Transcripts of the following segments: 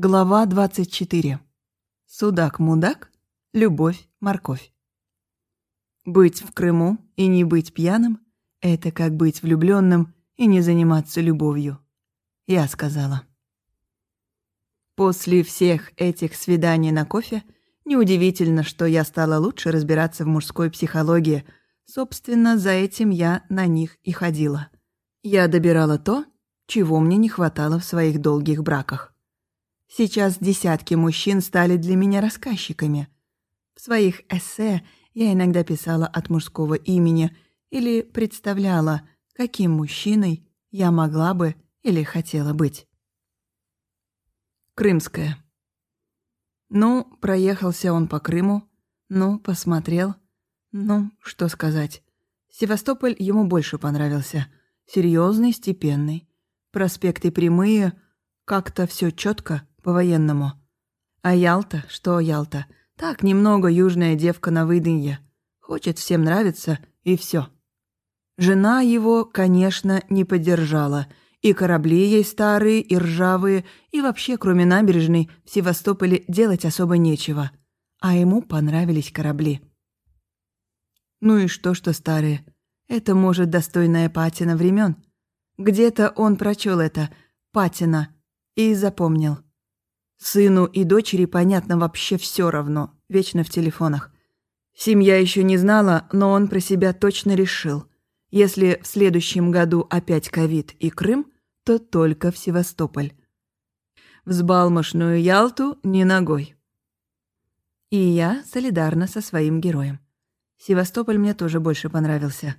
Глава 24. Судак-мудак, любовь-морковь. Быть в Крыму и не быть пьяным – это как быть влюбленным и не заниматься любовью. Я сказала. После всех этих свиданий на кофе неудивительно, что я стала лучше разбираться в мужской психологии. Собственно, за этим я на них и ходила. Я добирала то, чего мне не хватало в своих долгих браках. Сейчас десятки мужчин стали для меня рассказчиками. В своих эссе я иногда писала от мужского имени или представляла, каким мужчиной я могла бы или хотела быть. Крымская. Ну, проехался он по Крыму, ну, посмотрел. Ну, что сказать. Севастополь ему больше понравился. Серьезный, степенный. Проспекты прямые, как-то все четко, по-военному. А Ялта, что Ялта? Так, немного южная девка на выданье. Хочет всем нравиться, и все. Жена его, конечно, не поддержала. И корабли ей старые, и ржавые, и вообще, кроме набережной, в Севастополе делать особо нечего. А ему понравились корабли. Ну и что, что старые? Это, может, достойная патина времен. Где-то он прочел это «патина» и запомнил. Сыну и дочери, понятно, вообще все равно, вечно в телефонах. Семья еще не знала, но он про себя точно решил. Если в следующем году опять ковид и Крым, то только в Севастополь. Взбалмошную Ялту ни ногой. И я солидарна со своим героем. Севастополь мне тоже больше понравился.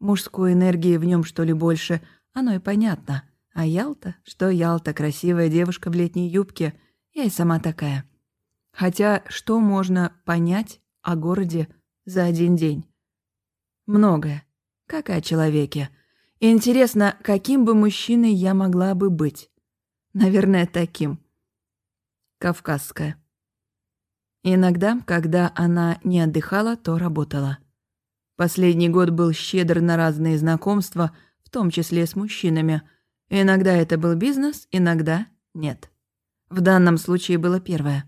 Мужской энергии в нем что ли больше, оно и понятно. А Ялта, что Ялта, красивая девушка в летней юбке – я и сама такая. Хотя что можно понять о городе за один день? Многое. Как и о человеке. Интересно, каким бы мужчиной я могла бы быть? Наверное, таким. Кавказская. Иногда, когда она не отдыхала, то работала. Последний год был щедр на разные знакомства, в том числе с мужчинами. Иногда это был бизнес, иногда нет. В данном случае было первое.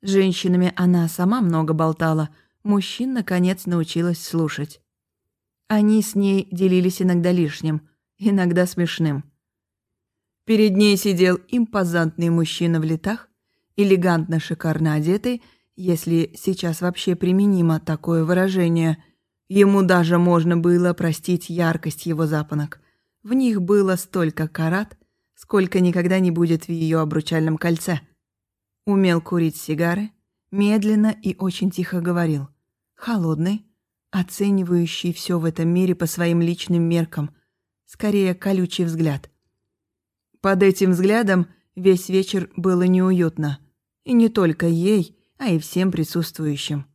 С женщинами она сама много болтала, мужчин, наконец, научилась слушать. Они с ней делились иногда лишним, иногда смешным. Перед ней сидел импозантный мужчина в летах, элегантно шикарно одетый, если сейчас вообще применимо такое выражение. Ему даже можно было простить яркость его запонок. В них было столько карат, сколько никогда не будет в ее обручальном кольце. Умел курить сигары, медленно и очень тихо говорил. Холодный, оценивающий все в этом мире по своим личным меркам, скорее колючий взгляд. Под этим взглядом весь вечер было неуютно. И не только ей, а и всем присутствующим.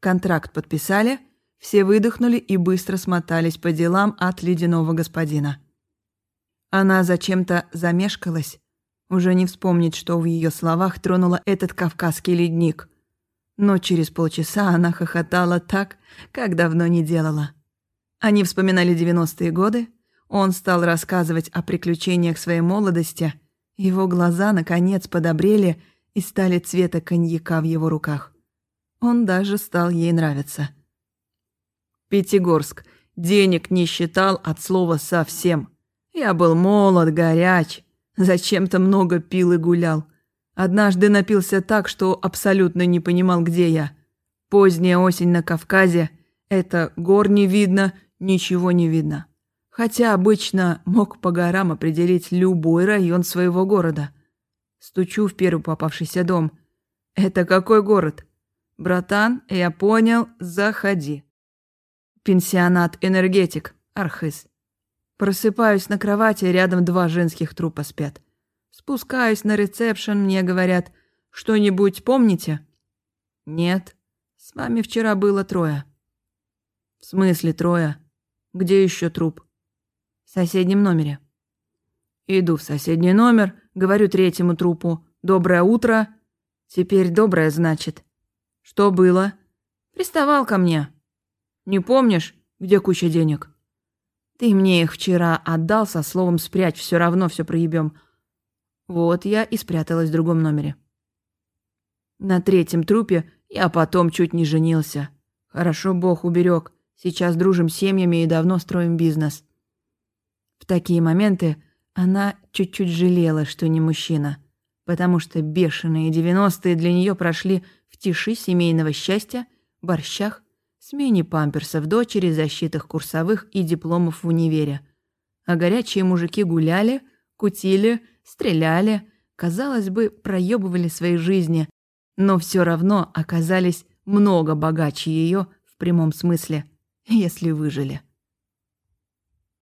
Контракт подписали, все выдохнули и быстро смотались по делам от ледяного господина. Она зачем-то замешкалась. Уже не вспомнить, что в ее словах тронуло этот кавказский ледник. Но через полчаса она хохотала так, как давно не делала. Они вспоминали девяностые годы. Он стал рассказывать о приключениях своей молодости. Его глаза, наконец, подобрели и стали цвета коньяка в его руках. Он даже стал ей нравиться. Пятигорск денег не считал от слова «совсем». Я был молод, горяч, зачем-то много пил и гулял. Однажды напился так, что абсолютно не понимал, где я. Поздняя осень на Кавказе – это гор не видно, ничего не видно. Хотя обычно мог по горам определить любой район своего города. Стучу в первый попавшийся дом. «Это какой город?» «Братан, я понял, заходи». Пенсионат «Энергетик», Архыз. Просыпаюсь на кровати, рядом два женских трупа спят. Спускаюсь на ресепшн, мне говорят, что-нибудь помните? Нет. С вами вчера было трое. В смысле трое? Где еще труп? В соседнем номере. Иду в соседний номер, говорю третьему трупу. Доброе утро. Теперь доброе, значит. Что было? Приставал ко мне. Не помнишь, где куча денег? Ты мне их вчера отдал со словом «спрячь, все равно все проебем». Вот я и спряталась в другом номере. На третьем трупе я потом чуть не женился. Хорошо Бог уберег. Сейчас дружим семьями и давно строим бизнес. В такие моменты она чуть-чуть жалела, что не мужчина, потому что бешеные девяностые для нее прошли в тиши семейного счастья, борщах, смене памперсов дочери, защитах курсовых и дипломов в универе. А горячие мужики гуляли, кутили, стреляли, казалось бы, проебывали свои жизни, но все равно оказались много богаче ее в прямом смысле, если выжили.